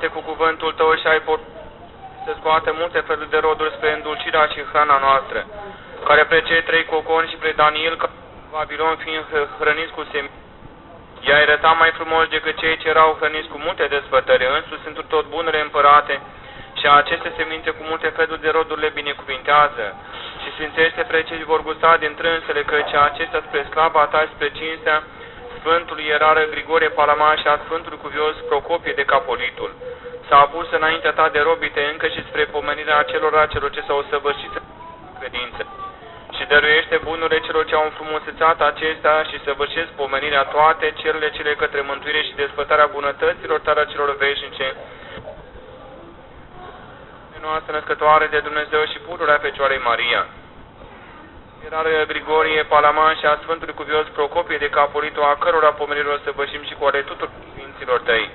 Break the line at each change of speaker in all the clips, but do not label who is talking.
ce ai plinit toate cu cuvântul Tău și ai pot să scoate multe feluri de roduri spre îndulcirea și hrana noastră, care pre cei trei coconi și pre Daniel, ca Babilon fiind hră- hrăniți cu semni, i-ai arătat mai frumos decât cei ce erau hrăniți cu multe desfătări, însuși sunt tot bunele împărate, și aceste semințe cu multe feluri de roduri le binecuvintează. Și sfințește pre cei ce vor gusta din trânsele, căci acestea spre slava ta și spre cinstea Sfântului Ierară Grigore Palama și a Sfântului Cuvios Procopie de Capolitul. S-a apus înaintea ta de robite încă și spre pomenirea acelora celor ce s-au săvârșit în credință. Și dăruiește bunurile celor ce au înfrumusețat acestea și săvârșesc pomenirea toate cerurile cele către mântuire și desfătarea bunătăților tale celor veșnice. noastră născătoare de Dumnezeu și pururea Fecioarei Maria. Ierară Grigorie, Palaman și a Sfântului Cuvios Procopie de Capolito, a cărora pomenirilor să vășim și cu ale tuturor Sfinților tăi.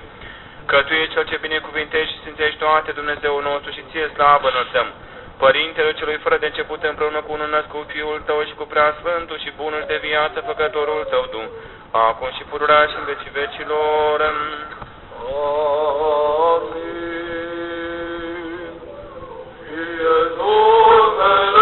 că Tu ești Cel ce binecuvintești și sfințești toate, Dumnezeu nostru, și Ție slavă înălțăm. Părintele celui fără de început împreună cu unul născut Fiul Tău și cu Preasfântul și Bunul de viață, Făcătorul Tău, Tu, acum și pururea și în vecii vecilor.
Amin. Fie numele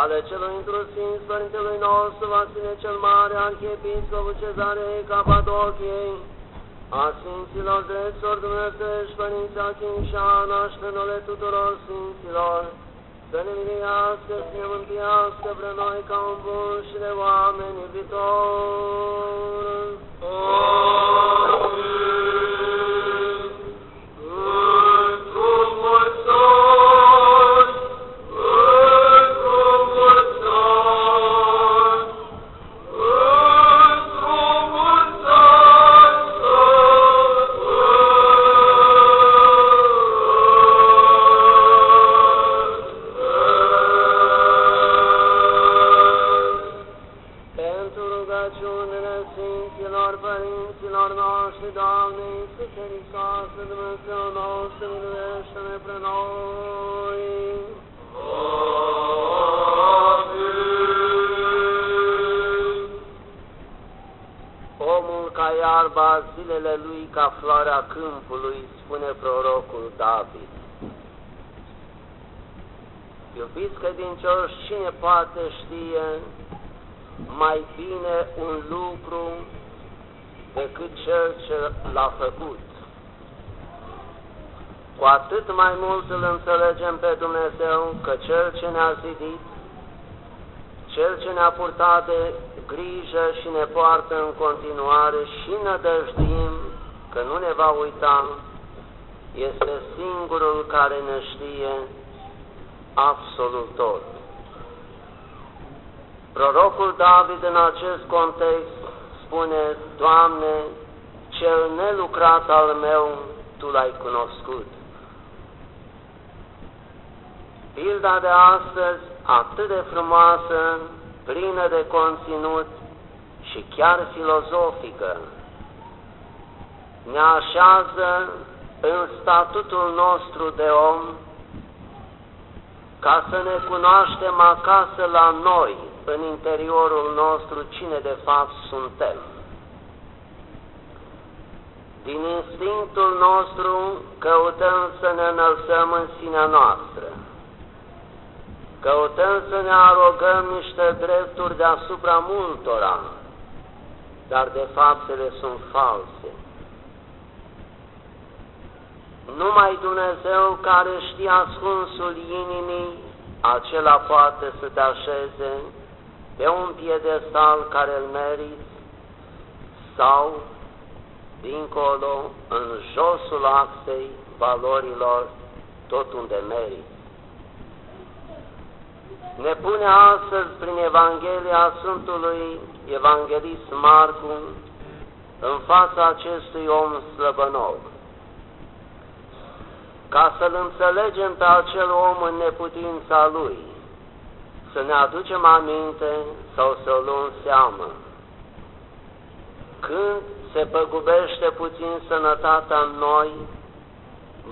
ale celor intrusins Părintelui nostru, Vasile cel Mare, Arhiepiscopul Cezarei Capadociei, a Sfinților Dreților Dumnezești, Părinții Achim și Ana, și fenole tuturor Sfinților, să ne miliască, să ne mântuiască pre noi ca un bun și de oameni iubitor.
Amin.
Omul ca iarba, zilele lui ca floarea câmpului, spune prorocul David. Iubiți credincioși, cine poate știe mai bine un lucru decât cel ce l-a făcut? Cu atât mai mult îl înțelegem pe Dumnezeu că Cel ce ne-a zidit, Cel ce ne-a purtat de grijă și ne poartă în continuare și nădăjduim că nu ne va uita, este singurul care ne știe absolut tot. Prorocul David în acest context spune, Doamne, cel nelucrat al meu, Tu l-ai cunoscut. Pilda de astăzi, atât de frumoasă, plină de conținut și chiar filozofică, ne așează în statutul nostru de om ca să ne cunoaștem acasă la noi, în interiorul nostru, cine de fapt suntem. Din instinctul nostru căutăm să ne înălțăm în sinea noastră. Căutăm să ne arogăm niște drepturi deasupra multora, dar de fapt ele sunt false. Numai Dumnezeu care știe ascunsul inimii, acela poate să te așeze pe un piedestal care îl meriți sau dincolo, în josul axei valorilor, tot unde meriți. Ne pune astăzi prin Evanghelia Sfântului Evanghelist Marcu în fața acestui om slăbănov ca să-L înțelegem pe acel om în neputința Lui, să ne aducem aminte sau să o luăm seamă. Când se păgubește puțin sănătatea în noi,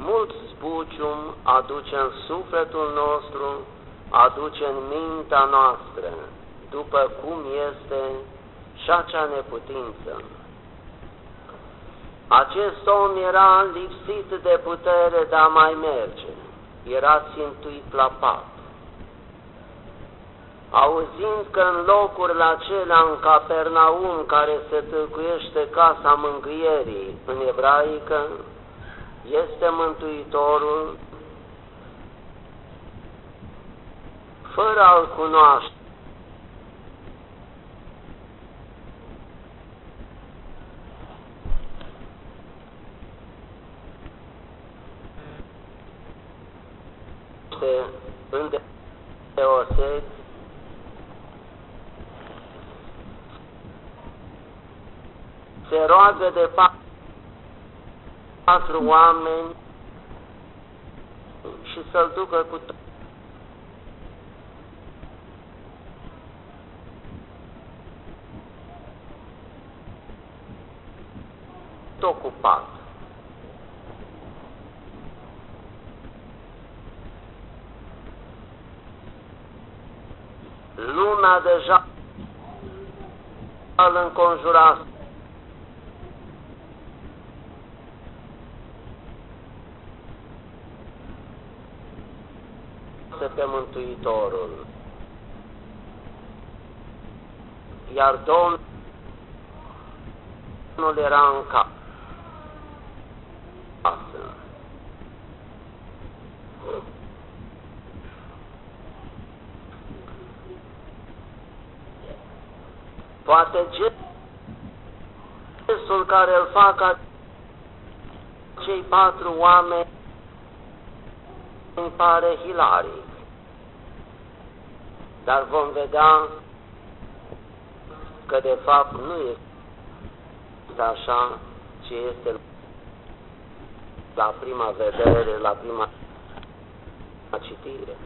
mult spucium aduce în sufletul nostru, aduce în mintea noastră, după cum este și acea neputință. Acest om era lipsit de putere de a mai merge, era țintuit la pat. Auzind că în locurile acelea în Capernaum, care se tâlcuiește casa mângâierii în ebraică, este Mântuitorul, fără a-L cunoaște, este îndeoseb se roagă de patru oameni și să-l ducă cu ocupat. lumea deja îl înconjura pe Mântuitorul. Iar Domnul era în casă. Poate gestul care îl fac cei patru oameni îmi pare hilaric. Dar vom vedea că de fapt nu este așa ce este la prima vedere, la prima citire.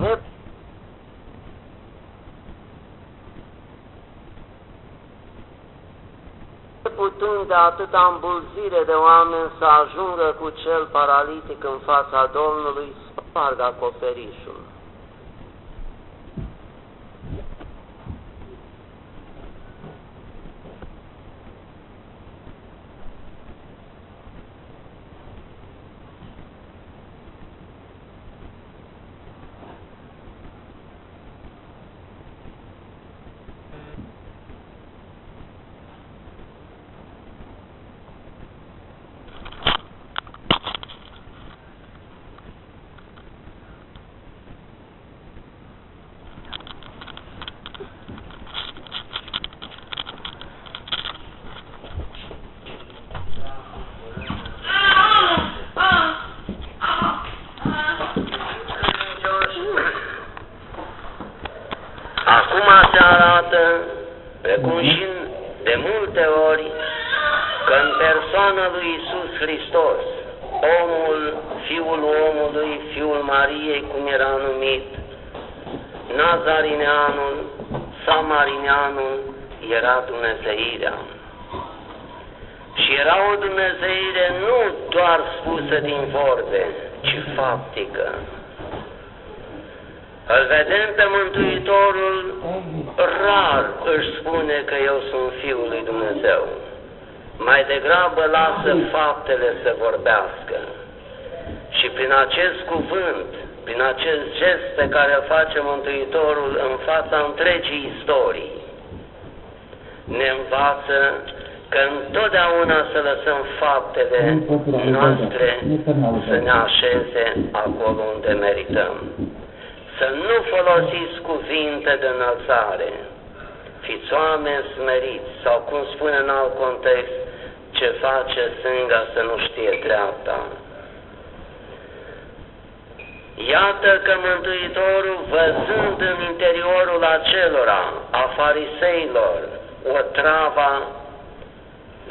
Ne putând de atâta îmbulzire de oameni să ajungă cu cel paralitic în fața Domnului, spargă acoperișul. însă din vorbe, ci faptică. Îl vedem pe Mântuitorul rar își spune că eu sunt Fiul lui Dumnezeu. Mai degrabă lasă faptele să vorbească. Și prin acest cuvânt, prin acest gest pe care îl face Mântuitorul în fața întregii istorii, ne învață că întotdeauna să lăsăm faptele noastre să ne așeze acolo unde merităm. Să nu folosiți cuvinte de înălțare. Fiți oameni smeriți sau cum spune în alt context, ce face stânga să nu știe dreapta. Iată că Mântuitorul, văzând în interiorul acelora, a fariseilor, o trava,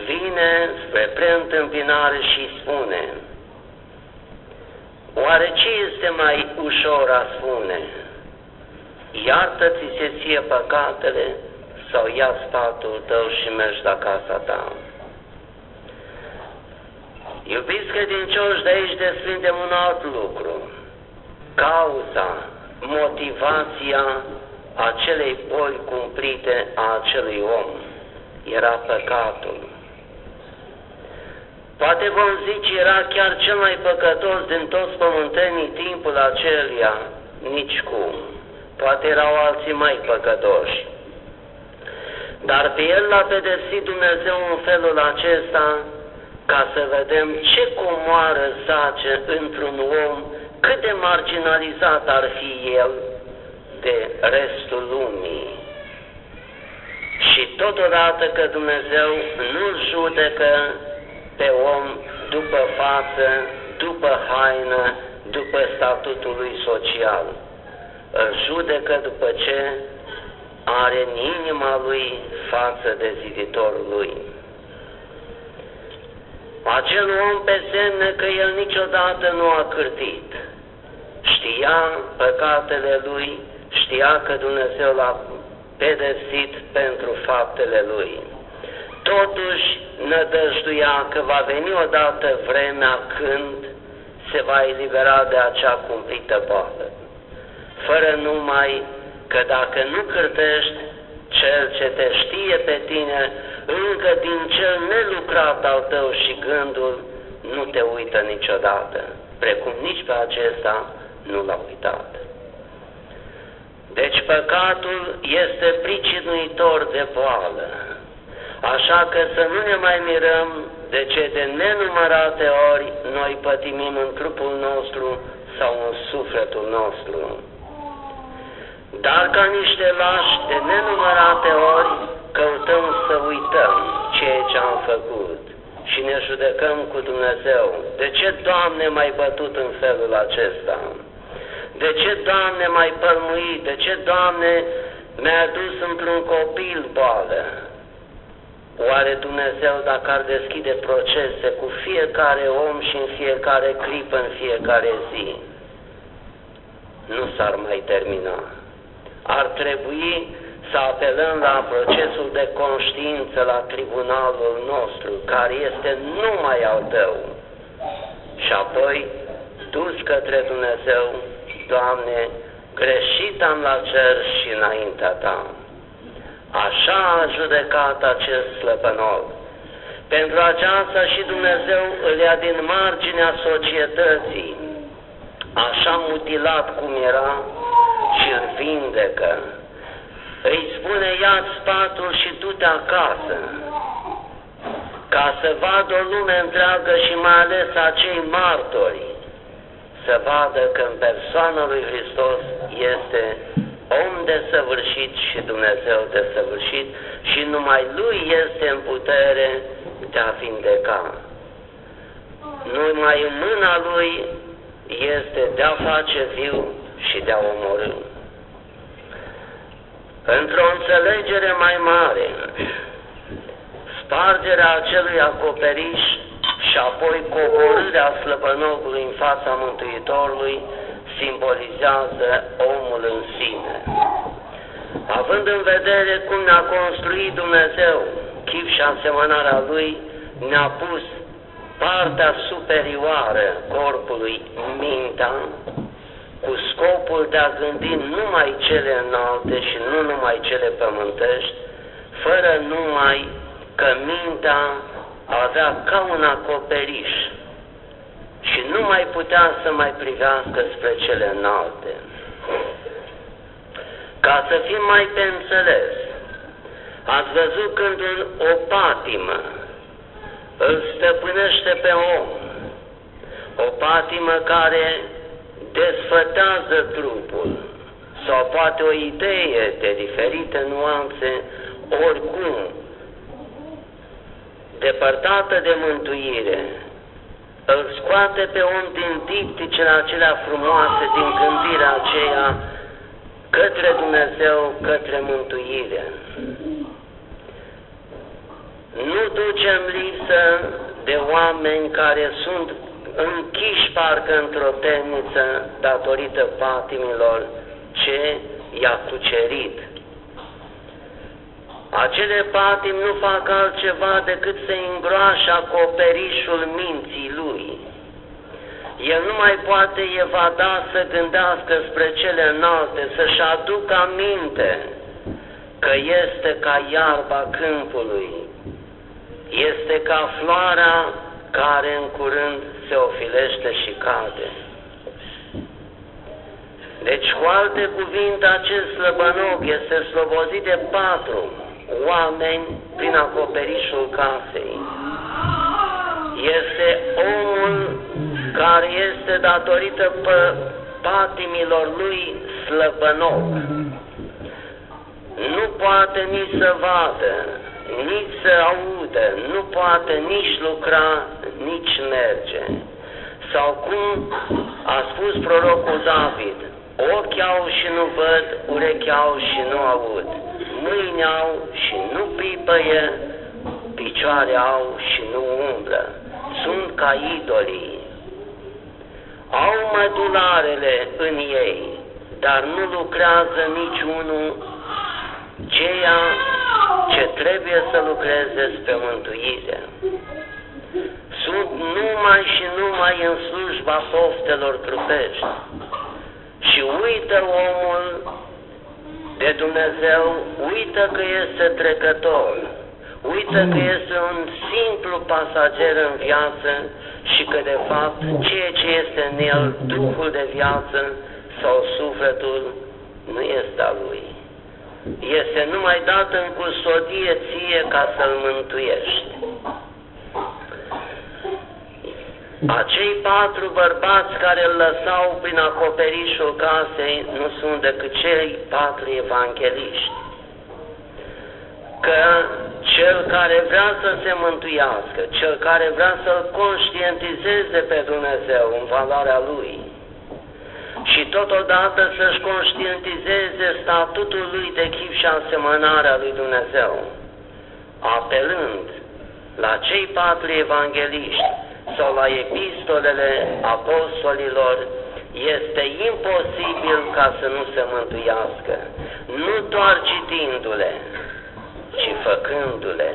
vine spre preîntâmpinare și spune, Oare ce este mai ușor a spune? Iartă-ți se ție păcatele sau ia statul tău și mergi la casa ta. Iubiți credincioși, de aici desprindem un alt lucru. Cauza, motivația acelei boli cumplite a acelui om era păcatul. Poate vom zice, era chiar cel mai păcătos din toți pământenii timpul acelia, nici cum. Poate erau alții mai păcătoși. Dar pe el l-a pedepsit Dumnezeu în felul acesta ca să vedem ce comoară zace într-un om, cât de marginalizat ar fi el de restul lumii. Și totodată că Dumnezeu nu judecă pe om după față, după haină, după statutul lui social. Îl judecă după ce are în inima lui față de ziditorul lui. Acel om pe semne că el niciodată nu a cârtit. Știa păcatele lui, știa că Dumnezeu l-a pedepsit pentru faptele lui. Totuși nădăjduia că va veni odată vremea când se va elibera de acea cumplită boală. Fără numai că dacă nu cârtești, cel ce te știe pe tine, încă din cel nelucrat al tău și gândul, nu te uită niciodată, precum nici pe acesta nu l-a uitat. Deci păcatul este pricinuitor de boală, așa că să nu ne mai mirăm de ce de nenumărate ori noi pătimim în trupul nostru sau în sufletul nostru. Dar ca niște lași de nenumărate ori căutăm să uităm ceea ce am făcut și ne judecăm cu Dumnezeu. De ce, Doamne, m-ai bătut în felul acesta? De ce, Doamne, m-ai pălmuit? De ce, Doamne, mi-ai adus într-un copil boală? Oare Dumnezeu, dacă ar deschide procese cu fiecare om și în fiecare clipă, în fiecare zi, nu s-ar mai termina ar trebui să apelăm la procesul de conștiință la tribunalul nostru, care este numai al tău. Și apoi, dus către Dumnezeu, Doamne, greșit am la cer și înaintea Ta. Așa a judecat acest slăpănol. Pentru aceasta și Dumnezeu îl ia din marginea societății, așa mutilat cum era, și îl vindecă. Îi spune, ia spatul și du-te acasă, ca să vadă o lume întreagă și mai ales acei martori, să vadă că în persoana lui Hristos este om desăvârșit și Dumnezeu desăvârșit și numai Lui este în putere de a vindeca. Numai în mâna Lui este de a face viu și de a omorâ. Într-o înțelegere mai mare, spargerea acelui acoperiș și apoi coborârea slăbănogului în fața Mântuitorului simbolizează omul în sine. Având în vedere cum ne-a construit Dumnezeu, chip și asemănarea Lui, ne-a pus partea superioară corpului, mintea, cu scopul de a gândi numai cele înalte și nu numai cele pământești, fără numai că mintea avea ca un acoperiș și nu mai putea să mai privească spre cele înalte. Ca să fim mai pe înțeles, Ați văzut când o patimă îl stăpânește pe om, o patimă care desfătează trupul, sau poate o idee de diferite nuanțe, oricum, depărtată de mântuire, îl scoate pe om din dipticele acelea frumoase, din gândirea aceea către Dumnezeu, către mântuire. Nu ducem lipsă de oameni care sunt închiși parcă într-o temniță datorită patimilor ce i-a cucerit. Acele patim nu fac altceva decât să îngroașe acoperișul minții lui. El nu mai poate evada să gândească spre cele înalte, să-și aducă aminte că este ca iarba câmpului, este ca floarea care în curând se ofilește și cade. Deci, cu alte cuvinte, acest slăbănoc este slobozit de patru oameni prin acoperișul casei. Este omul care este datorită pe patimilor lui slăbănoc. Nu poate nici să vadă, nici să audă, nu poate nici lucra, nici merge. Sau cum a spus prorocul David, ochi au și nu văd, urechi au și nu aud, mâini au și nu pipăie, picioare au și nu umblă, sunt ca idolii. Au mădularele în ei, dar nu lucrează niciunul ceea ce trebuie să lucreze spre mântuire. Sunt numai și numai în slujba poftelor trupești. Și uită omul de Dumnezeu, uită că este trecător, uită că este un simplu pasager în viață și că de fapt ceea ce este în el, Duhul de viață sau sufletul, nu este a lui. Este numai dat în custodie ție ca să-l mântuiești. Acei patru bărbați care îl lăsau prin acoperișul casei nu sunt decât cei patru evangeliști. Că cel care vrea să se mântuiască, cel care vrea să-L conștientizeze pe Dumnezeu în valoarea Lui, și totodată să-și conștientizeze statutul lui de chip și asemănarea lui Dumnezeu, apelând la cei patru evangeliști sau la epistolele apostolilor, este imposibil ca să nu se mântuiască, nu doar citindu-le, ci făcându-le.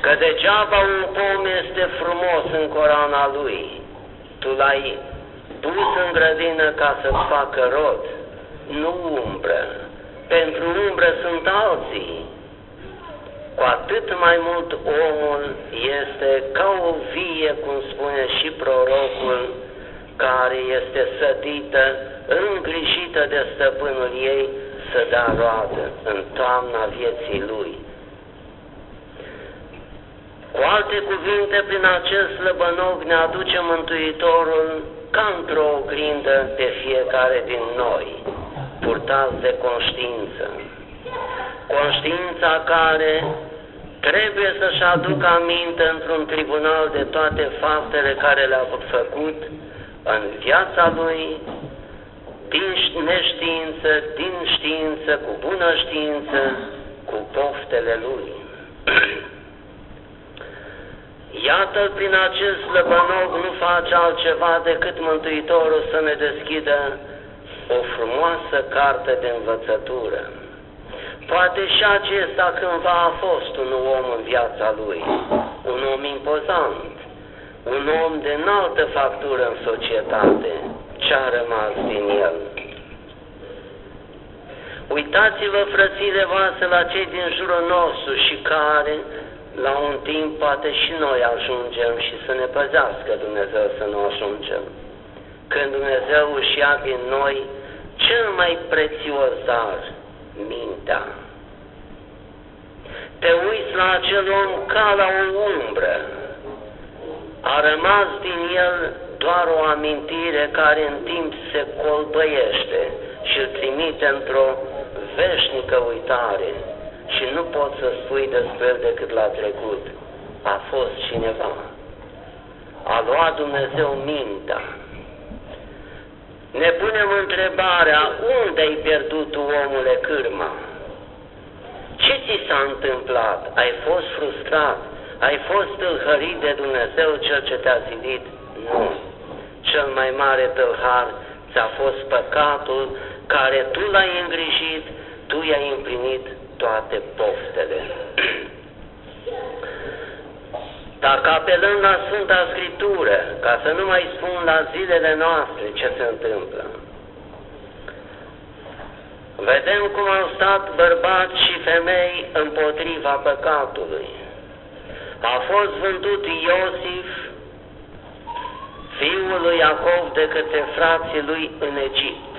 Că degeaba un pom este frumos în corana lui, tu l-ai pus în grădină ca să-ți facă rod, nu umbră. Pentru umbră sunt alții. Cu atât mai mult omul este ca o vie, cum spune și prorocul, care este sădită, îngrijită de stăpânul ei, să dea roadă în toamna vieții lui. Cu alte cuvinte, prin acest slăbănoc ne aduce Mântuitorul ca într-o oglindă pe fiecare din noi, purtați de conștiință. Conștiința care trebuie să-și aducă aminte într-un tribunal de toate faptele care le-a făcut în viața lui, din neștiință, din știință, cu bună știință, cu poftele lui. Iată, prin acest slăbănoc nu face altceva decât Mântuitorul să ne deschidă o frumoasă carte de învățătură. Poate și acesta cândva a fost un om în viața lui, un om impozant, un om de înaltă factură în societate, ce a rămas din el. Uitați-vă, frățile voastre, la cei din jurul nostru și care, la un timp poate și noi ajungem și să ne păzească Dumnezeu să nu ajungem. Când Dumnezeu își ia din noi cel mai prețios dar, mintea. Te uiți la acel om ca la o umbră. A rămas din el doar o amintire care în timp se colbăiește și îl trimite într-o veșnică uitare și nu poți să spui despre el decât la trecut. A fost cineva. A luat Dumnezeu mintea. Ne punem întrebarea, unde ai pierdut tu, omule, cârma? Ce ți s-a întâmplat? Ai fost frustrat? Ai fost tâlhărit de Dumnezeu cel ce te-a zidit? Nu. Cel mai mare tâlhar ți-a fost păcatul care tu l-ai îngrijit, tu i-ai împlinit toate poftele. Dacă apelăm la Sfânta Scriptură, ca să nu mai spun la zilele noastre ce se întâmplă, vedem cum au stat bărbați și femei împotriva păcatului. A fost vândut Iosif, fiul lui Iacov, de către frații lui în Egipt.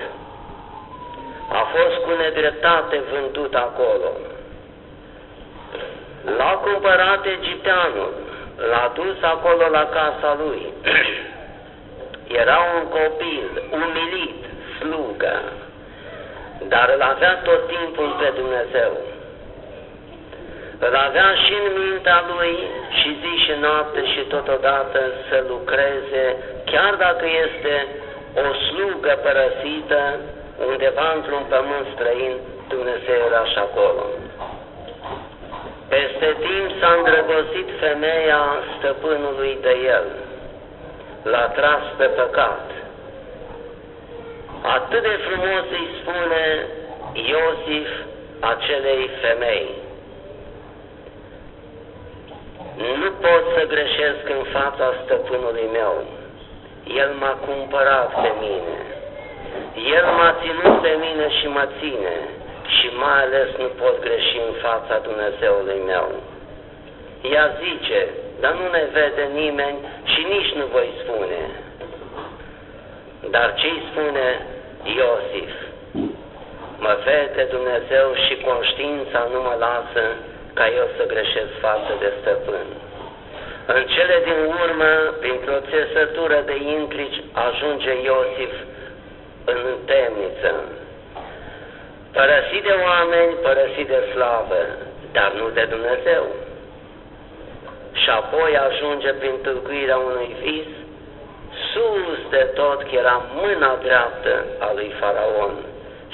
A fost cu nedreptate vândut acolo. L-a cumpărat egipteanul, l-a dus acolo la casa lui. Era un copil umilit, slugă, dar îl avea tot timpul pe Dumnezeu. Îl avea și în mintea lui și zi și noapte și totodată să lucreze, chiar dacă este o slugă părăsită undeva într-un pământ străin, Dumnezeu era și acolo. Peste timp s-a îndrăgostit femeia stăpânului de el. L-a tras pe păcat. Atât de frumos îi spune Iosif acelei femei. Nu pot să greșesc în fața stăpânului meu. El m-a cumpărat pe mine. El m-a ținut pe mine și mă ține și mai ales nu pot greși în fața Dumnezeului meu. Ea zice, dar nu ne vede nimeni și nici nu voi spune. Dar ce îi spune Iosif? Mă vede Dumnezeu și conștiința nu mă lasă ca eu să greșesc față de stăpân. În cele din urmă, printr-o țesătură de intrici, ajunge Iosif în temniță, părăsit de oameni, părăsit de slavă, dar nu de Dumnezeu. Și apoi ajunge prin tâlcuirea unui vis, sus de tot că era mâna dreaptă a lui Faraon.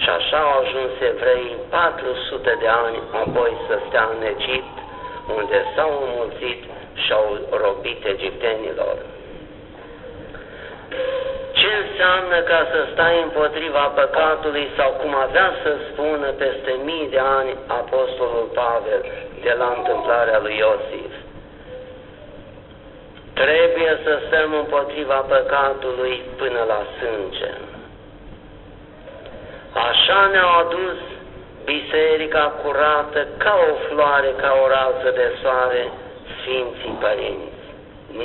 Și așa au ajuns evreii 400 de ani apoi să stea în Egipt, unde s-au înmulțit și au robit egiptenilor. Ce înseamnă ca să stai împotriva păcatului sau cum avea să spună peste mii de ani Apostolul Pavel de la întâmplarea lui Iosif? Trebuie să stăm împotriva păcatului până la sânge. Așa ne-au adus biserica curată ca o floare, ca o rază de soare, Sfinții Părinți.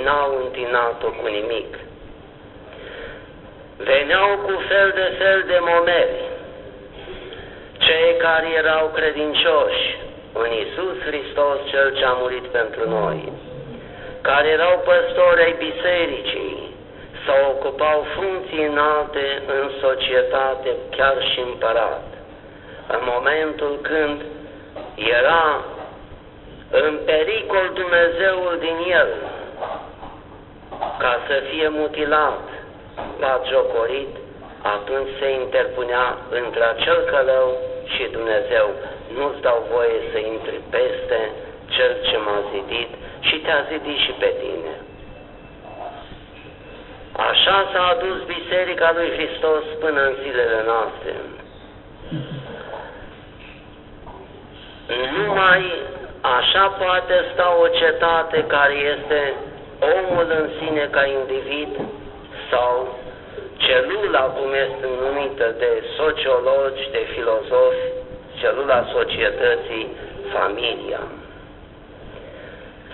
N-au întinat-o cu nimic veneau cu fel de fel de momeri, cei care erau credincioși în Isus Hristos, Cel ce a murit pentru noi, care erau păstori ai bisericii sau ocupau funcții înalte în societate, chiar și împărat. În momentul când era în pericol Dumnezeul din el, ca să fie mutilat, jocorit, atunci se interpunea între acel călău și Dumnezeu. Nu-ți dau voie să intri peste cel ce m-a zidit și te-a zidit și pe tine. Așa s-a adus Biserica lui Hristos până în zilele noastre. Numai așa poate sta o cetate care este omul în sine ca individ sau celula, cum este numită de sociologi, de filozofi, celula societății, familia.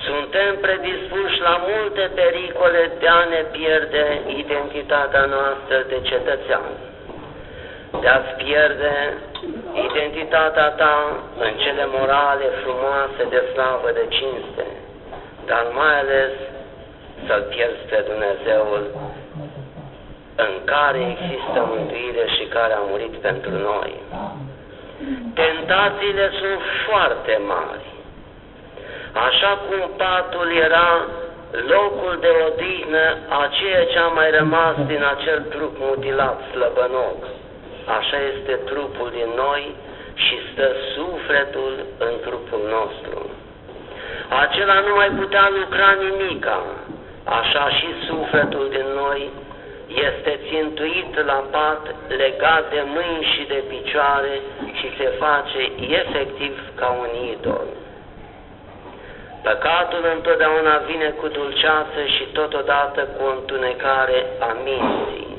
Suntem predispuși la multe pericole de a ne pierde identitatea noastră de cetățean.
de-ați pierde identitatea ta în cele morale frumoase de slavă, de cinste, dar mai ales să-L pierzi pe Dumnezeul în care există mântuire și care a murit pentru noi. Tentațiile sunt foarte mari. Așa cum patul era locul de odihnă a ceea ce a mai rămas din acel trup mutilat slăbănoc, așa este trupul din noi și stă sufletul în trupul nostru. Acela nu mai putea lucra nimica, așa și sufletul din noi este țintuit la pat, legat de mâini și de picioare și se face efectiv ca un idol. Păcatul întotdeauna vine cu dulceață și totodată cu o întunecare a minții.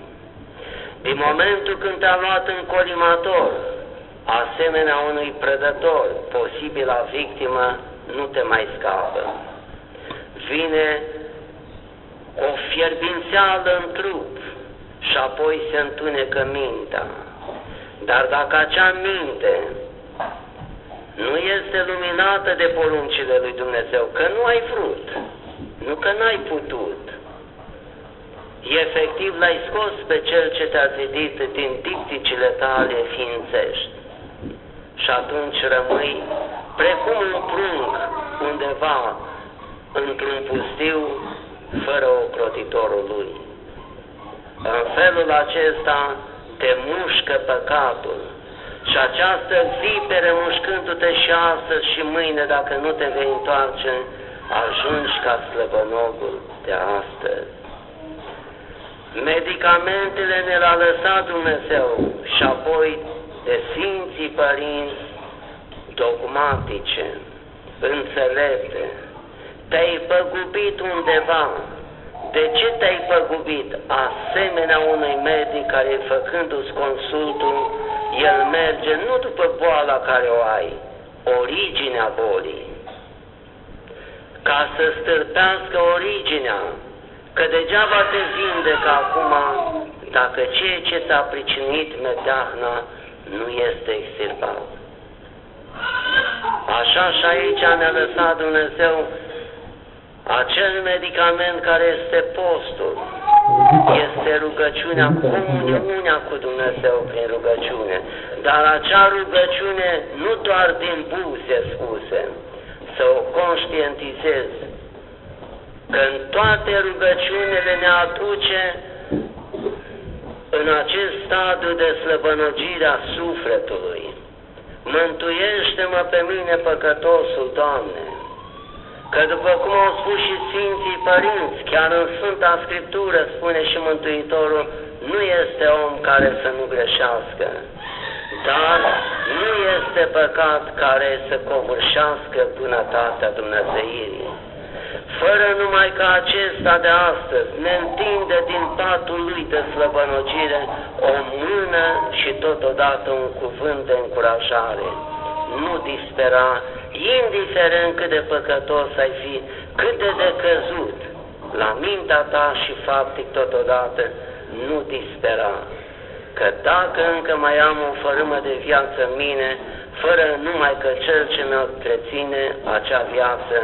Din momentul când te-a luat în colimator, asemenea unui prădător, posibila victimă, nu te mai scapă. Vine o fierbințeală în trup și apoi se întunecă mintea. Dar dacă acea minte nu este luminată de poruncile lui Dumnezeu, că nu ai vrut, nu că n-ai putut, efectiv l-ai scos pe cel ce te-a zidit din dicticile tale ființești. Și atunci rămâi precum un prunc undeva într-un pustiu fără ocrotitorul lui. În felul acesta te mușcă păcatul și această vipere mușcându-te și astăzi și mâine, dacă nu te vei întoarce, ajungi ca slăbănogul de astăzi. Medicamentele ne l-a lăsat Dumnezeu și apoi de Sfinții Părinți dogmatice, înțelepte, te-ai păgubit undeva. De ce te-ai păgubit? Asemenea unui medic care, făcându-ți consultul, el merge nu după boala care o ai, originea bolii, ca să stârpească originea, că degeaba te vindecă acum dacă ceea ce ți-a pricinuit medeahna nu este extirpat. Așa și aici ne-a lăsat Dumnezeu acel medicament care este postul, este rugăciunea, comuniunea cu Dumnezeu prin rugăciune. Dar acea rugăciune nu doar din buze spuse, să o conștientizezi, că în toate rugăciunile ne aduce în acest stadiu de slăbănogire a sufletului. Mântuiește-mă pe mine păcătosul, Doamne! Că după cum au spus și Sfinții Părinți, chiar în Sfânta Scriptură spune și Mântuitorul, nu este om care să nu greșească, dar nu este păcat care să covârșească bunătatea Dumnezeirii. Fără numai ca acesta de astăzi ne întinde din patul lui de slăbănogire o mână și totodată un cuvânt de încurajare. Nu dispera indiferent cât de păcătos ai fi, cât de decăzut, la mintea ta și faptic totodată, nu dispera. Că dacă încă mai am o fărâmă de viață în mine, fără numai că cel ce mi-o treține acea viață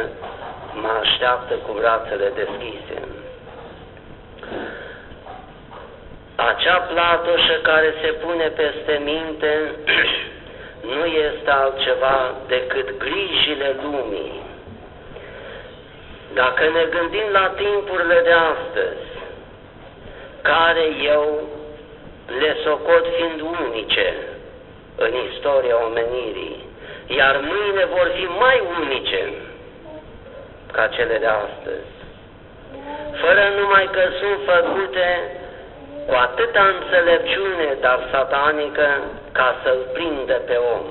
mă așteaptă cu brațele deschise. Acea platoșă care se pune peste minte nu este altceva decât grijile lumii. Dacă ne gândim la timpurile de astăzi, care eu le socot fiind unice în istoria omenirii, iar mâine vor fi mai unice ca cele de astăzi, fără numai că sunt făcute cu atâta înțelepciune, dar satanică, ca să-l prindă pe om.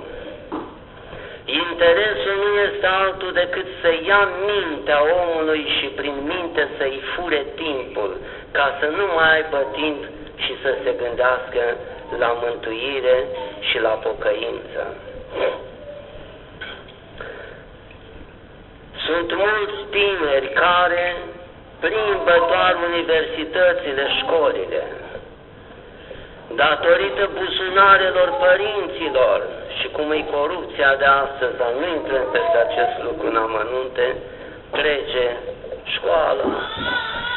Interesul nu este altul decât să ia mintea omului și prin minte să-i fure timpul, ca să nu mai aibă timp și să se gândească la mântuire și la pocăință. Sunt mulți tineri care plimbă doar universitățile, școlile, datorită buzunarelor părinților și cum e corupția de astăzi, dar nu intrăm peste acest lucru în amănunte, trece școala,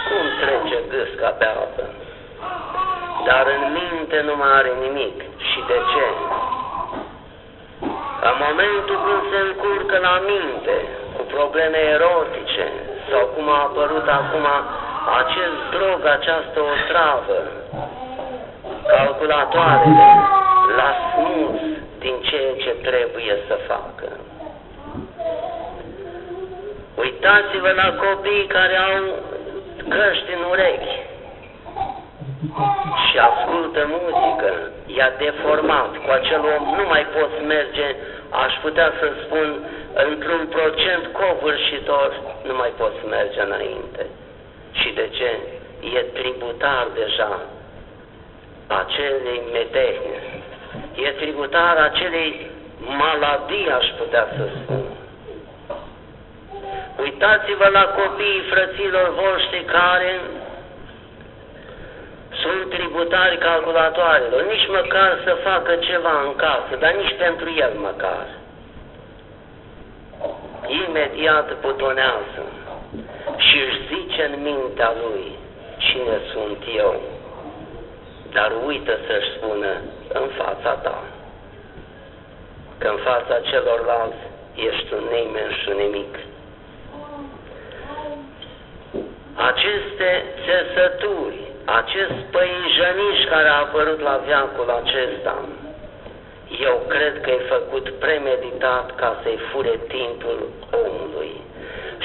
cum trece gâsca pe apă. Dar în minte nu mai are nimic. Și de ce? În momentul când se încurcă la minte cu probleme erotice sau cum a apărut acum acest drog, această otravă, calculatoarele l-a smuls din ceea ce trebuie să facă. Uitați-vă la copiii care au căști în urechi și ascultă muzică, i-a deformat. Cu acel om nu mai poți merge, aș putea să spun, într-un procent covârșitor, nu mai poți merge înainte. Și de ce? E tributar deja acelei metehne. E tributar acelei maladii, aș putea să spun. Uitați-vă la copiii frăților voștri care sunt tributari calculatoarelor, nici măcar să facă ceva în casă, dar nici pentru el măcar. Imediat butonează și își zice în mintea lui cine sunt eu, dar uită să-și spună în fața ta că în fața celorlalți ești un nimeni și un nimic. Aceste țesături acest păinjăniș care a apărut la viacul acesta, eu cred că e făcut premeditat ca să-i fure timpul omului.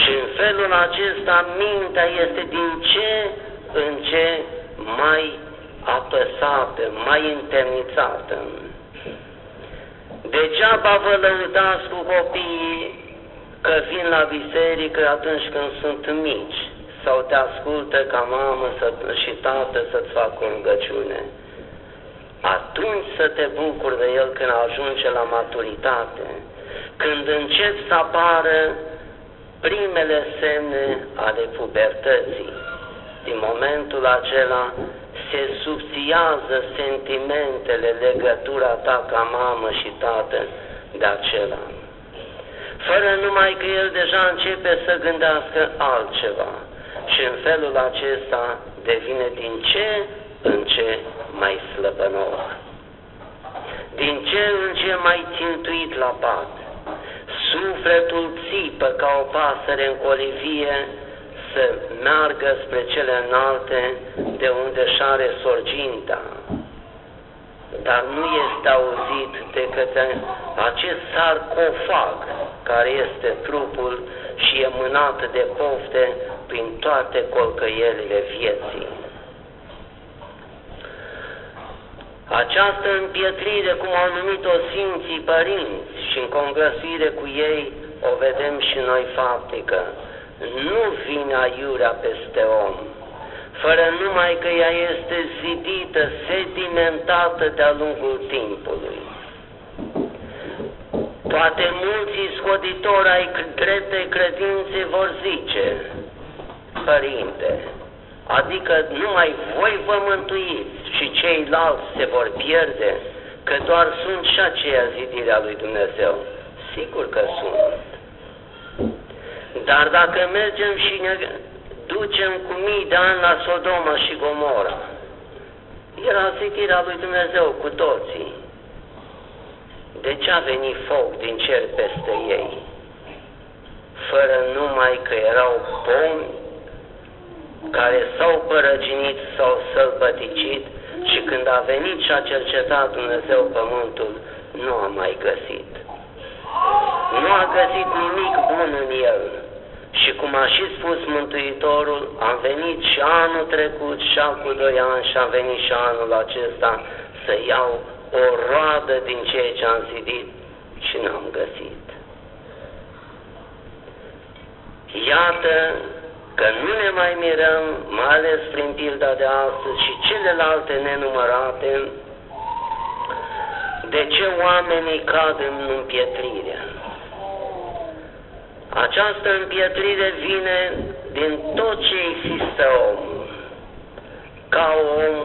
Și în felul acesta mintea este din ce în ce mai apăsată, mai întemnițată. Degeaba vă lăudați cu copiii că vin la biserică atunci când sunt mici sau te ascultă ca mamă să, și tată să-ți facă o rugăciune. Atunci să te bucuri de el când ajunge la maturitate, când încep să apară primele semne ale pubertății. Din momentul acela se subțiază sentimentele, legătura ta ca mamă și tată de acela. Fără numai că el deja începe să gândească altceva și în felul acesta devine din ce în ce mai slăbănoc, din ce în ce mai țintuit la pat. Sufletul țipă ca o pasăre în colivie să meargă spre cele înalte de unde și șare sorginta, dar nu este auzit decât acest sarcofag care este trupul și e mânat de pofte prin toate colcăielile vieții. Această împietrire, cum au numit-o Sfinții Părinți și în congrăsuire cu ei, o vedem și noi faptică. Nu vine aiurea peste om, fără numai că ea este zidită, sedimentată de-a lungul timpului. Poate mulți scoditori ai drepte credințe vor zice, Părinte, adică numai voi vă mântuiți și ceilalți se vor pierde, că doar sunt și aceea zidirea lui Dumnezeu. Sigur că sunt. Dar dacă mergem și ne ducem cu mii de ani la Sodoma și Gomora, era zidirea lui Dumnezeu cu toții. De ce a venit foc din cer peste ei? Fără numai că erau pomi care s-au părăginit, s-au sălbăticit și când a venit și a cercetat Dumnezeu pământul, nu a mai găsit. Nu a găsit nimic bun în el. Și cum a și spus Mântuitorul, am venit și anul trecut și acum doi ani și am venit și anul acesta să iau o roadă din ceea ce am zidit și n-am găsit. Iată că nu ne mai mirăm, mai ales prin pilda de astăzi și celelalte nenumărate, de ce oamenii cad în împietrire. Această împietrire vine din tot ce există om. Ca om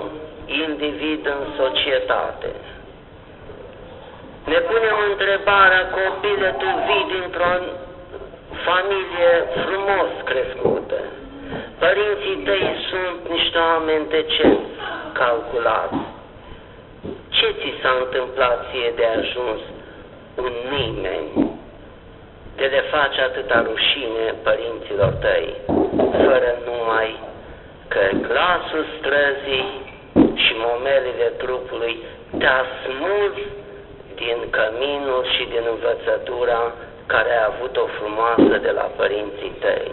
individ în societate. Ne punem întrebarea, copile, tu vii dintr-o familie frumos crescută. Părinții tăi sunt niște oameni decenți, calculați. Ce ți s-a întâmplat ție de ajuns un nimeni de le face atâta rușine părinților tăi, fără numai că glasul străzii și momelele trupului te-a smuls din căminul și din învățătura care a avut-o frumoasă de la părinții tăi.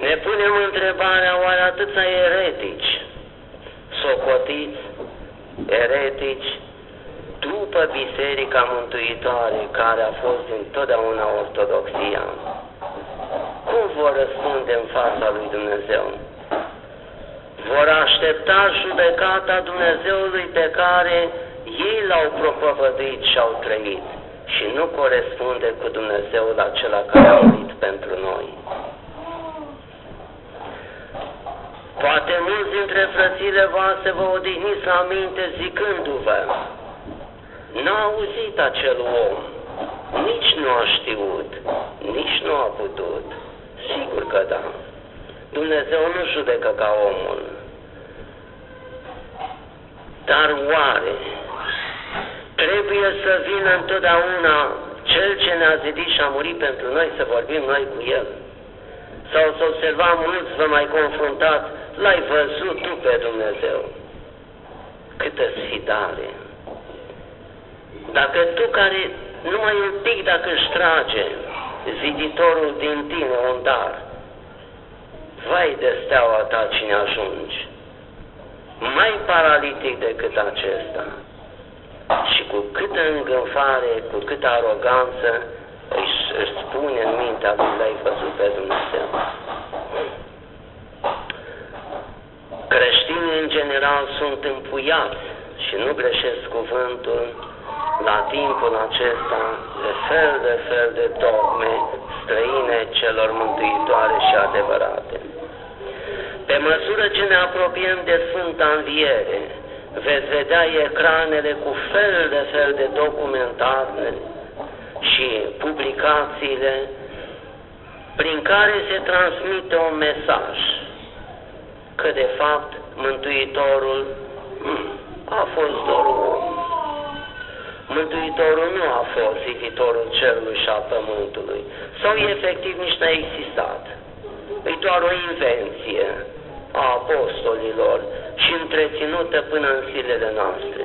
Ne punem întrebarea, oare atâția eretici, socotiți, eretici, după Biserica Mântuitoare, care a fost întotdeauna ortodoxia, cum vor răspunde în fața lui Dumnezeu? Vor aștepta judecata Dumnezeului pe care ei l-au propovăduit și au trăit și nu corespunde cu Dumnezeul acela care a murit pentru noi. Poate mulți dintre frățile voastre vă odihniți la minte zicându-vă, n-a auzit acel om, nici nu a știut, nici nu a putut. Sigur că da. Dumnezeu nu judecă ca omul. Dar oare trebuie să vină întotdeauna cel ce ne-a zidit și a murit pentru noi să vorbim noi cu el? Sau să observam mulți, vă mai confruntați, l-ai văzut tu pe Dumnezeu. Câtă sfidare! Dacă tu care numai un pic dacă își trage ziditorul din tine un dar, vai de steaua ta cine ajungi, mai paralitic decât acesta. Și cu câtă îngânfare, cu câtă aroganță își, își spune în mintea lui l-ai văzut pe Dumnezeu. Creștinii în general sunt împuiați și nu greșesc cuvântul la timpul acesta de fel de fel de dogme străine celor mântuitoare și adevărate. Pe măsură ce ne apropiem de Sfânta Înviere, veți vedea ecranele cu fel de fel de documentare și publicațiile prin care se transmite un mesaj că de fapt Mântuitorul hmm, a fost doar om. Mântuitorul nu a fost ziditorul cerului și a pământului, sau efectiv nici n-a existat. E doar o invenție a apostolilor și întreținută până în zilele noastre.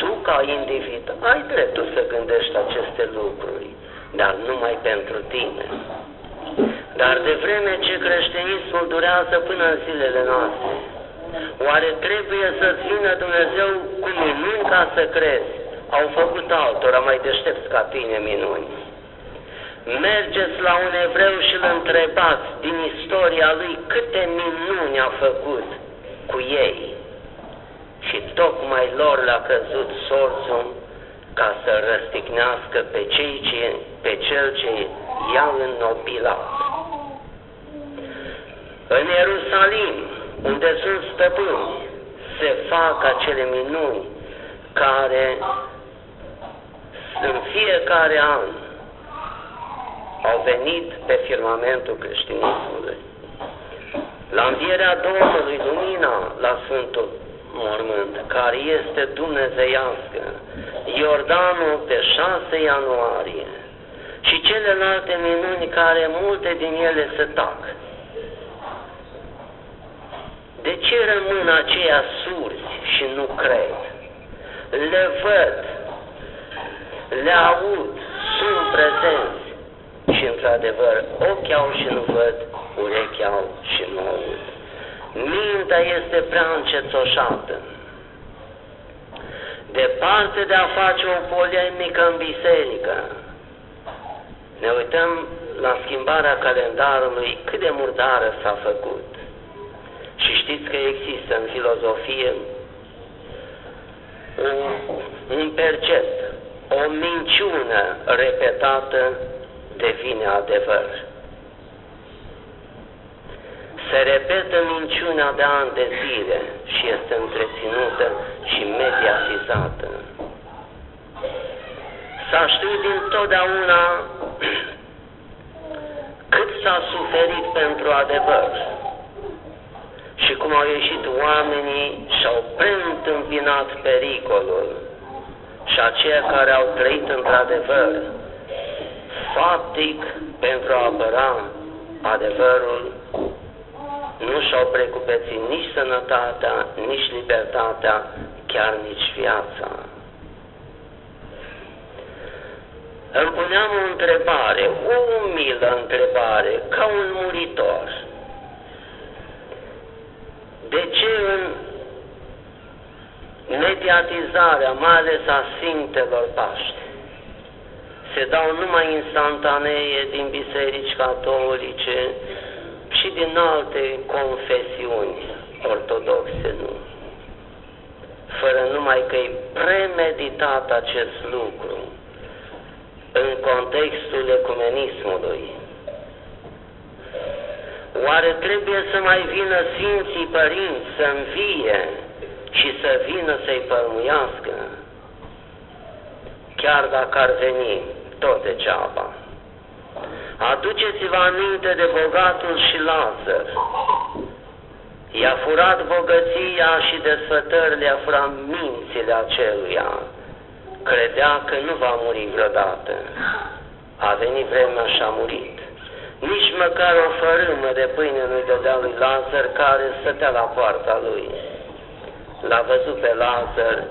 Tu, ca individ, ai dreptul să gândești aceste lucruri, dar numai pentru tine. Dar de vreme ce creștinismul durează până în zilele noastre, oare trebuie să-ți vină Dumnezeu cu minuni ca să crezi? Au făcut altora mai deștepți ca tine minuni. Mergeți la un evreu și îl întrebați din istoria lui câte minuni a făcut cu ei. Și tocmai lor le-a căzut sorțul ca să răstignească pe, cei ce, pe cel ce i-a înnobilat. În Ierusalim, unde sunt stăpâni, se fac acele minuni care în fiecare an au venit pe firmamentul creștinismului. La învierea Domnului, lumina la Sfântul Mormânt, care este dumnezeiască, Iordanul pe 6 ianuarie și celelalte minuni care multe din ele se tac. De ce rămân aceia surzi și nu cred? Le văd, le aud, sunt prezenți și într-adevăr ochi au și nu văd, urechi au și nu aud. Mintea este prea încețoșată. Departe de a face o polemică în biserică, ne uităm la schimbarea calendarului, cât de murdară s-a făcut. Și știți că există în filozofie un, un percept, o minciună repetată devine adevăr. Se repetă minciuna de ani de zile și este întreținută și mediatizată. S-a știut din totdeauna cât s-a suferit pentru adevăr și cum au ieșit oamenii și au preîntâmpinat pericolul și aceia care au trăit într-adevăr faptic pentru a apăra adevărul nu și-au precupețit nici sănătatea, nici libertatea, chiar nici viața. Îmi puneam o întrebare, o umilă întrebare, ca un muritor. De ce în mediatizarea, mai ales a Sfintelor Paște, se dau numai instantanee din biserici catolice și din alte confesiuni ortodoxe, nu? Fără numai că e premeditat acest lucru în contextul ecumenismului. Oare trebuie să mai vină Sfinții Părinți să învie și să vină să-i pălmuiască? Chiar dacă ar veni, tot degeaba. Aduceți-vă aminte de bogatul și Lazar. I-a furat bogăția și desfătările, i-a furat mințile aceluia. Credea că nu va muri vreodată. A venit vremea și a murit. Nici măcar o fărâmă de pâine nu-i dădea lui Lazar care stătea la poarta lui. L-a văzut pe Lazar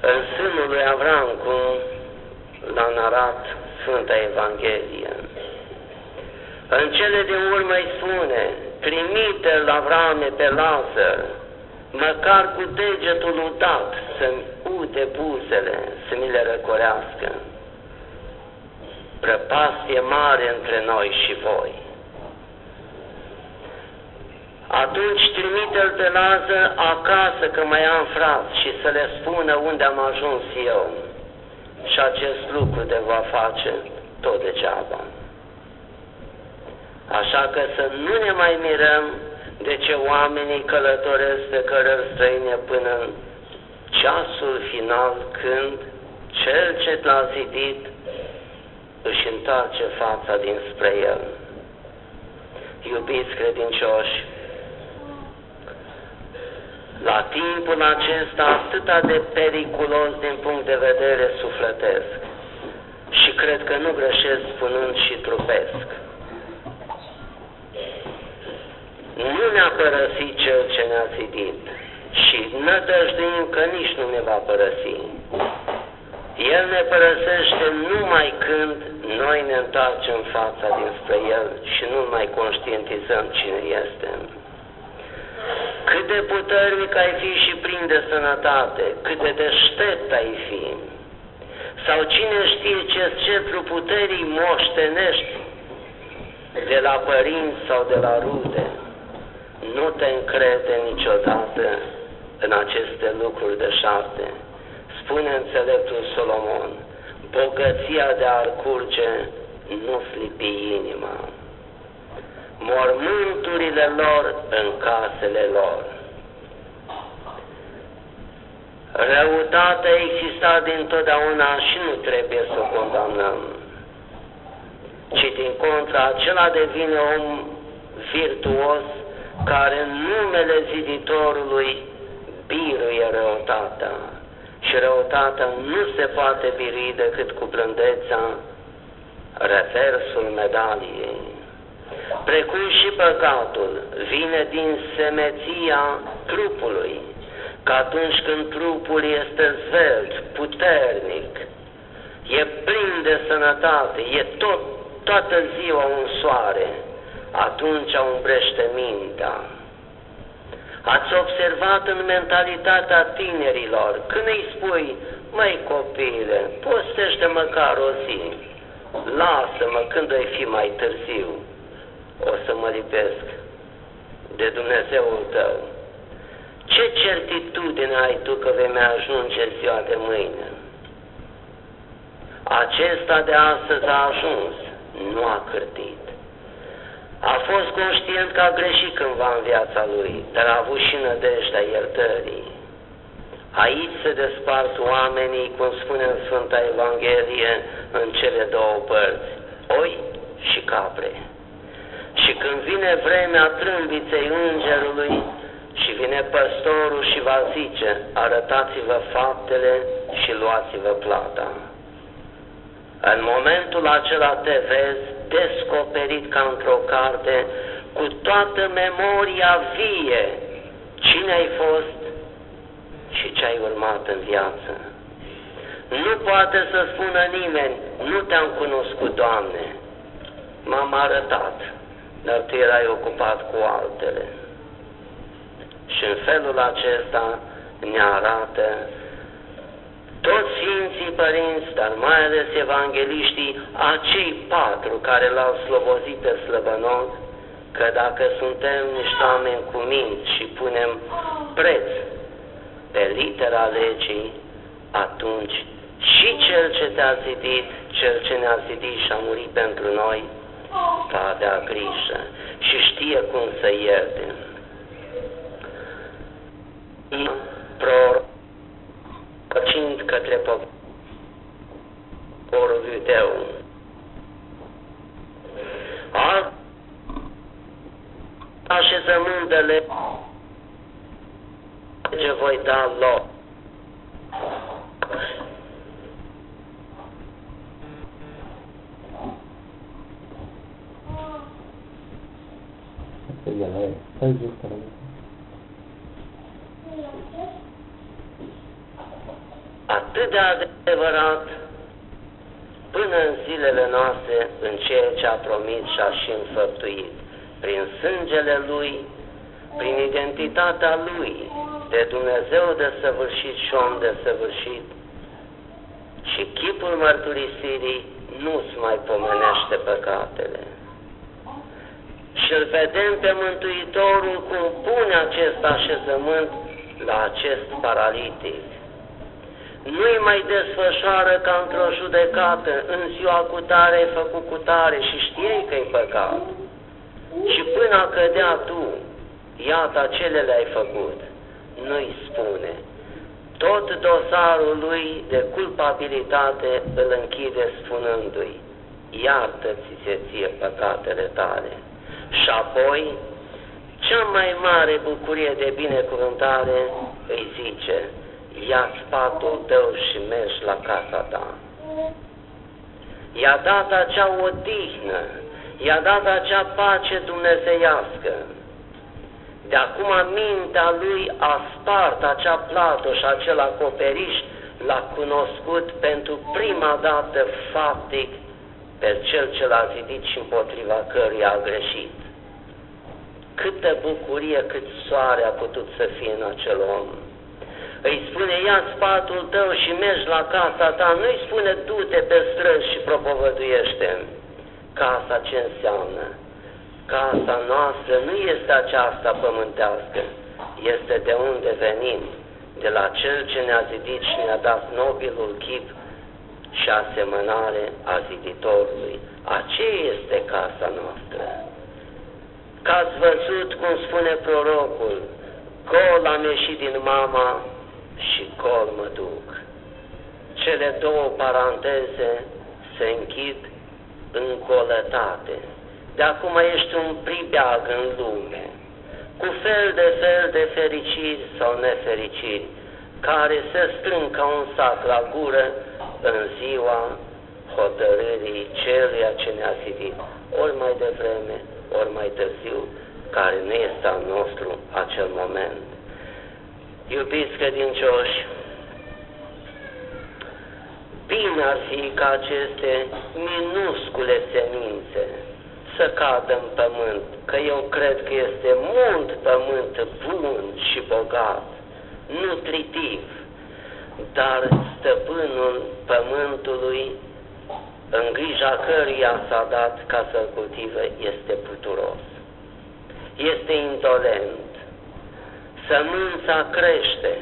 în sânul lui Avram, cum l-a narat Sfânta Evanghelie. În cele din urmă îi spune, trimite la vrame pe Lazar, măcar cu degetul udat să-mi ude buzele, să mi le răcorească. Prăpastie mare între noi și voi. Atunci trimite-l pe Lazar acasă că mai am frați și să le spună unde am ajuns eu. Și acest lucru de va face tot degeaba. Așa că să nu ne mai mirăm de ce oamenii călătoresc pe cărări străine până în ceasul final când cel ce l-a zidit își întoarce fața dinspre el. Iubiți credincioși, la timpul acesta atâta de periculos din punct de vedere sufletesc și cred că nu greșesc spunând și trupesc. Nu ne-a părăsit Cel ce ne-a zidit și nădăjduim că nici nu ne va părăsi. El ne părăsește numai când noi ne întoarcem fața dinspre El și nu mai conștientizăm cine este. Cât de puternic ai fi și plin de sănătate, cât de deștept ai fi, sau cine știe ce cetru puterii moștenești de la părinți sau de la rude, nu te încrede niciodată în aceste lucruri de șarte. Spune înțeleptul Solomon, bogăția de a curge nu slipi inima. Mormânturile lor în casele lor. Răutatea exista dintotdeauna și nu trebuie să o condamnăm, ci din contra acela devine om virtuos care în numele ziditorului biruie răutatea. Și răutatea nu se poate birui decât cu blândețea, reversul medaliei. Precum și păcatul vine din semeția trupului, că atunci când trupul este zvelt, puternic, e plin de sănătate, e tot, toată ziua un soare, atunci umbrește mintea. Ați observat în mentalitatea tinerilor, când îi spui, măi copile, postește măcar o zi, lasă-mă când îi fi mai târziu, o să mă lipesc de Dumnezeul tău. Ce certitudine ai tu că vei mai ajunge ziua de mâine? Acesta de astăzi a ajuns, nu a cârtit. A fost conștient că a greșit cândva în viața lui, dar a avut și nădejdea iertării. Aici se despart oamenii, cum spune în Sfânta Evanghelie, în cele două părți, oi și capre. Și când vine vremea trâmbiței îngerului și vine păstorul și va zice, arătați-vă faptele și luați-vă plata. În momentul acela te vezi descoperit ca într-o carte, cu toată memoria vie, cine ai fost și ce ai urmat în viață. Nu poate să spună nimeni, nu te-am cunoscut, Doamne, m-am arătat, dar tu erai ocupat cu altele. Și în felul acesta ne arată toți Sfinții Părinți, dar mai ales Evangeliștii, acei patru care l-au slobozit pe slăbănot, că dacă suntem niște oameni cu minți și punem preț pe litera legii, atunci și cel ce te-a zidit, cel ce ne-a zidit și a murit pentru noi, va avea grijă și știe cum să ierte. Proroc păcind către poporul iudeu. Alt așezământele ce voi da loc.
Stai jos,
atât de adevărat până în zilele noastre în ceea ce a promis și a și înfăptuit. Prin sângele Lui, prin identitatea Lui, de Dumnezeu de săvârșit și om de săvârșit, și chipul mărturisirii nu-ți mai pomenește păcatele. Și îl vedem pe Mântuitorul cum pune acest așezământ la acest paralitic nu-i mai desfășoară ca într-o judecată, în ziua cu tare ai făcut cu tare și știai că-i păcat. Și până a cădea tu, iată cele le-ai făcut, nu-i spune. Tot dosarul lui de culpabilitate îl închide spunându-i, iartă-ți-se ție păcatele tale. Și apoi, cea mai mare bucurie de binecuvântare îi zice, ia spatul tău și mergi la casa ta. I-a dat acea odihnă, i-a dat acea pace dumnezeiască. De acum mintea lui a spart acea plată și acel acoperiș, l-a cunoscut pentru prima dată faptic pe cel ce l-a zidit și împotriva căruia a greșit. Câtă bucurie, cât soare a putut să fie în acel om îi spune, ia spatul tău și mergi la casa ta, nu-i spune, du-te pe străzi și propovăduiește. Casa ce înseamnă? Casa noastră nu este aceasta pământească, este de unde venim, de la Cel ce ne-a zidit și ne-a dat nobilul chip și asemănare a ziditorului. Aceea este casa noastră. Că ați văzut cum spune prorocul, gol am ieșit din mama și col mă duc. Cele două paranteze se închid în colătate. De acum ești un pribeag în lume, cu fel de fel de fericiri sau nefericiri, care se strâng ca un sac la gură în ziua hotărârii celuia ce ne-a zidit, ori mai devreme, ori mai târziu, care nu este al nostru acel moment. Iubiți credincioși, bine ar fi ca aceste minuscule semințe să cadă în pământ, că eu cred că este mult pământ bun și bogat, nutritiv, dar stăpânul pământului, în grija căruia s-a dat ca să-l cultive, este puturos, este indolent, Sămânța crește,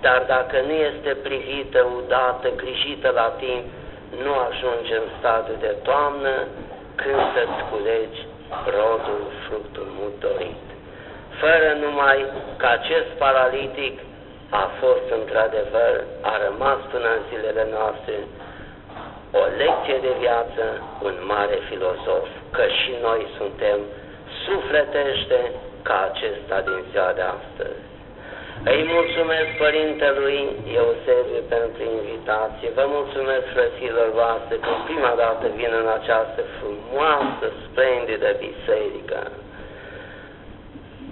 dar dacă nu este privită, udată, grijită la timp, nu ajunge în stadiu de toamnă când să-ți culegi rodul, fructul mult dorit. Fără numai că acest paralitic a fost într-adevăr, a rămas până în zilele noastre o lecție de viață, un mare filozof, că și noi suntem sufletește ca acesta din ziua de astăzi. Îi mulțumesc Părintelui Eusebiu pentru invitație. Vă mulțumesc frăților voastre că prima dată vin în această frumoasă, splendidă biserică.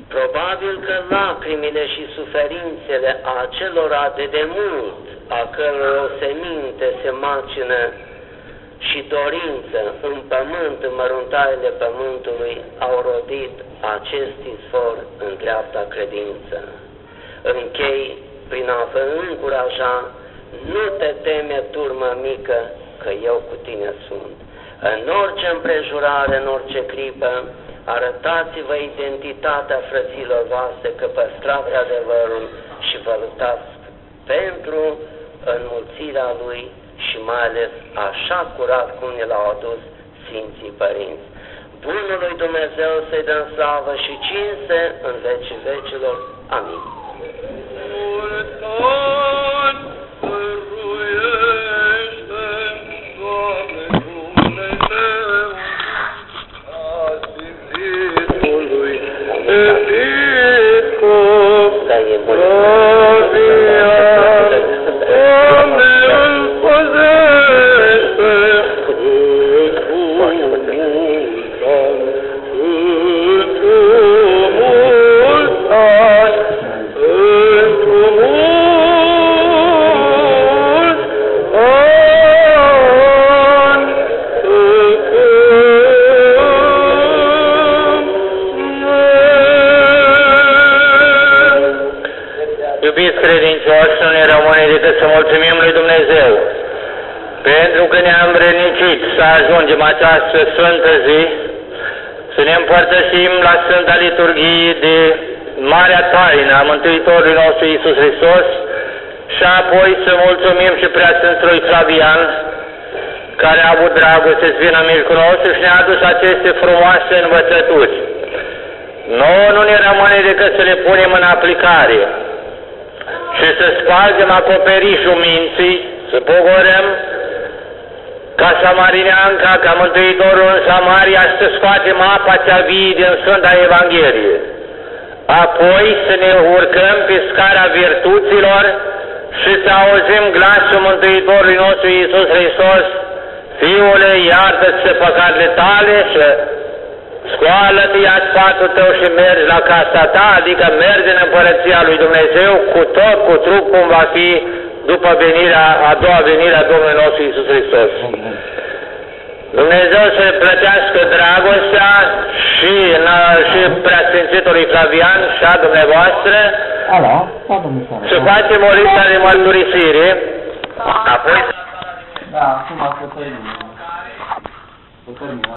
Probabil că lacrimile și suferințele acelora de demult, a căror o seminte se macină și dorință în pământ, în măruntaile pământului, au rodit acest izvor în dreapta credință. Închei prin a vă încuraja, nu te teme, turmă mică, că eu cu tine sunt. În orice împrejurare, în orice clipă, arătați-vă identitatea frăților voastre, că păstrați adevărul și vă luptați pentru înmulțirea Lui și mai ales așa curat cum ne l-au adus Sfinții Părinți. Bunului Dumnezeu să-i dăm slavă și cinste în vecii vecilor. Amin. Da,
Está bien, bueno. Renicit să ajungem această sfântă zi, să ne împărtășim la Sfânta Liturghie de Marea Taină a Mântuitorului nostru Iisus Hristos și apoi să mulțumim și Preasfințului Flavian, care a avut dragoste să vină în mijlocul nostru și ne-a adus aceste frumoase învățături. Nouă nu ne rămâne decât să le punem în aplicare și să spargem acoperișul minții, să pogorăm ca Samarineanca, ca Mântuitorul în Samaria și să scoatem apa cea vie din Sfânta Evanghelie. Apoi să ne urcăm pe scara virtuților și să auzim glasul Mântuitorului nostru Iisus Hristos, Fiule, iartă-ți păcatele tale și scoală-te, ia patul tău și mergi la casa ta, adică mergi în împărăția lui Dumnezeu cu tot, cu trup, cum va fi după venirea, a doua venire a Domnului nostru Iisus Hristos. Dumnezeu să plătească dragostea și, în, și preasfințitului Flavian și a dumneavoastră
Alo, da, domnișoară.
să facem o listă de mărturisire, apoi
Da, acum să termin. Să termin.